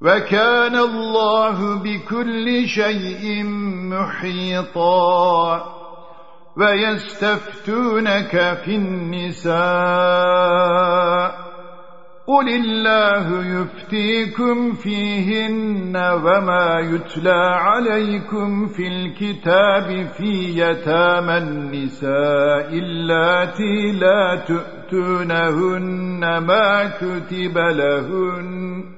وكان الله بكل شيء محيطا ويستفتونك في النساء قل الله يفتيكم فيهن وما يتلى عليكم في الكتاب في يتامى النساء اللاتي لا تؤتونهن ما كتب لهن